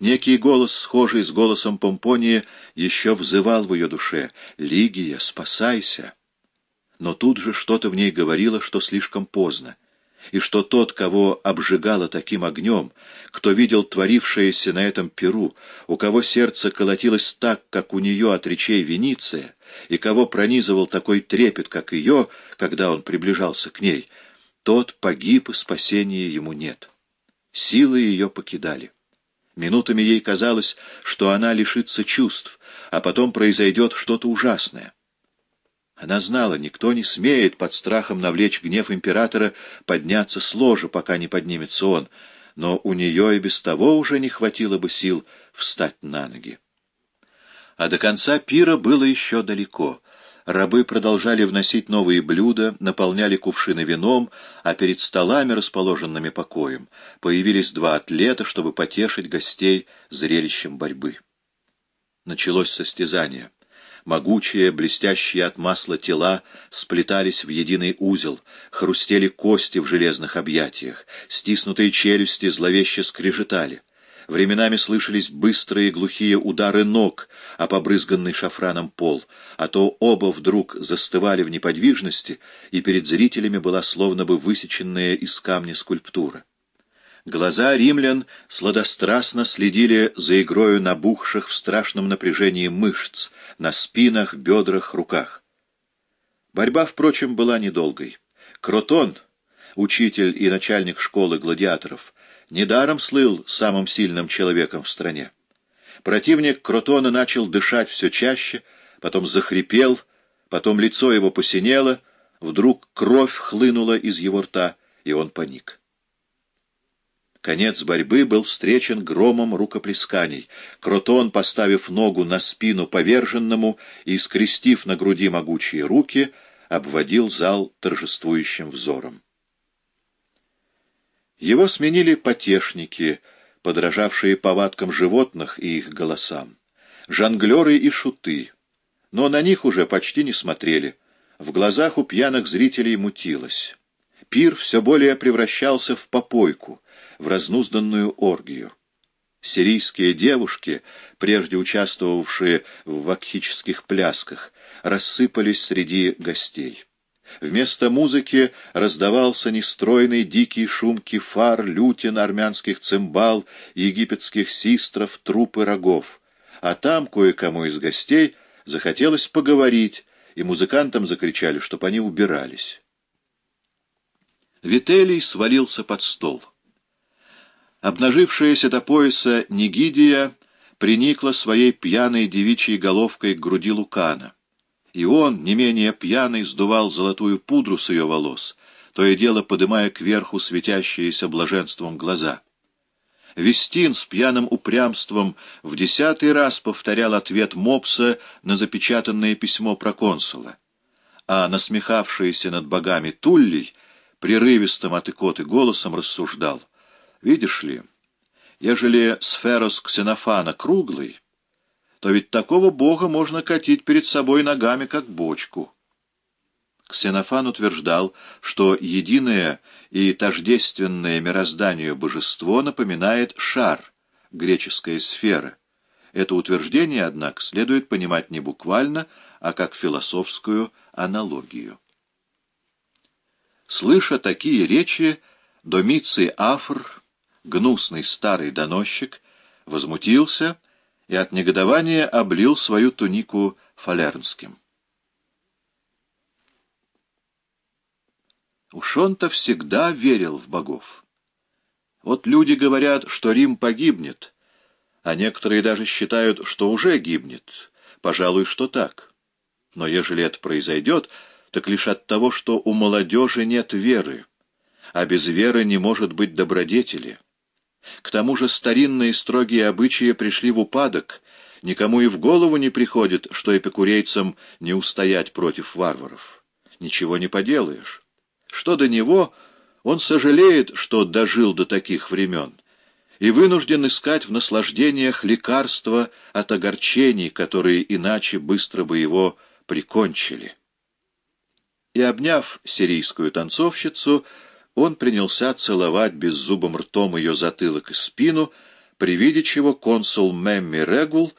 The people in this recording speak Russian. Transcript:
Некий голос, схожий с голосом Помпонии, еще взывал в ее душе «Лигия, спасайся!» Но тут же что-то в ней говорило, что слишком поздно, и что тот, кого обжигало таким огнем, кто видел творившееся на этом перу, у кого сердце колотилось так, как у нее от речей Вениция, и кого пронизывал такой трепет, как ее, когда он приближался к ней, тот погиб, и спасения ему нет. Силы ее покидали. Минутами ей казалось, что она лишится чувств, а потом произойдет что-то ужасное. Она знала, никто не смеет под страхом навлечь гнев императора подняться с ложа, пока не поднимется он, но у нее и без того уже не хватило бы сил встать на ноги. А до конца пира было еще далеко. Рабы продолжали вносить новые блюда, наполняли кувшины вином, а перед столами, расположенными покоем, появились два атлета, чтобы потешить гостей зрелищем борьбы. Началось состязание. Могучие, блестящие от масла тела сплетались в единый узел, хрустели кости в железных объятиях, стиснутые челюсти зловеще скрежетали. Временами слышались быстрые глухие удары ног о побрызганный шафраном пол, а то оба вдруг застывали в неподвижности, и перед зрителями была словно бы высеченная из камня скульптура. Глаза римлян сладострастно следили за игрою набухших в страшном напряжении мышц на спинах, бедрах, руках. Борьба, впрочем, была недолгой. Кротон, учитель и начальник школы гладиаторов, недаром слыл самым сильным человеком в стране. Противник Кротона начал дышать все чаще, потом захрипел, потом лицо его посинело, вдруг кровь хлынула из его рта, и он паник. Конец борьбы был встречен громом рукоплесканий. Кротон, поставив ногу на спину поверженному и скрестив на груди могучие руки, обводил зал торжествующим взором. Его сменили потешники, подражавшие повадкам животных и их голосам, жонглеры и шуты, но на них уже почти не смотрели, в глазах у пьяных зрителей мутилось. Пир все более превращался в попойку, в разнузданную оргию. Сирийские девушки, прежде участвовавшие в вакхических плясках, рассыпались среди гостей. Вместо музыки раздавался нестройный дикий шум кефар, лютин, армянских цимбал, египетских систров, трупы рогов. А там кое-кому из гостей захотелось поговорить, и музыкантам закричали, чтоб они убирались. Вителий свалился под стол. Обнажившаяся до пояса Нигидия приникла своей пьяной девичьей головкой к груди Лукана и он, не менее пьяный, сдувал золотую пудру с ее волос, то и дело подымая кверху светящиеся блаженством глаза. Вестин с пьяным упрямством в десятый раз повторял ответ Мопса на запечатанное письмо проконсула, а насмехавшийся над богами Туллий прерывистым от икоты голосом рассуждал. «Видишь ли, ежели сферос Ксенофана круглый, то ведь такого бога можно катить перед собой ногами, как бочку. Ксенофан утверждал, что единое и тождественное мирозданию божество напоминает шар, греческая сфера. Это утверждение, однако, следует понимать не буквально, а как философскую аналогию. Слыша такие речи, Домиций Афр, гнусный старый доносчик, возмутился и от негодования облил свою тунику фалернским. Уж он-то всегда верил в богов. Вот люди говорят, что Рим погибнет, а некоторые даже считают, что уже гибнет. Пожалуй, что так. Но ежели это произойдет, так лишь от того, что у молодежи нет веры, а без веры не может быть добродетели. К тому же старинные строгие обычаи пришли в упадок, никому и в голову не приходит, что эпикурейцам не устоять против варваров. Ничего не поделаешь. Что до него, он сожалеет, что дожил до таких времен, и вынужден искать в наслаждениях лекарства от огорчений, которые иначе быстро бы его прикончили. И, обняв сирийскую танцовщицу, он принялся целовать беззубым ртом ее затылок и спину, при виде чего консул Мемми Регул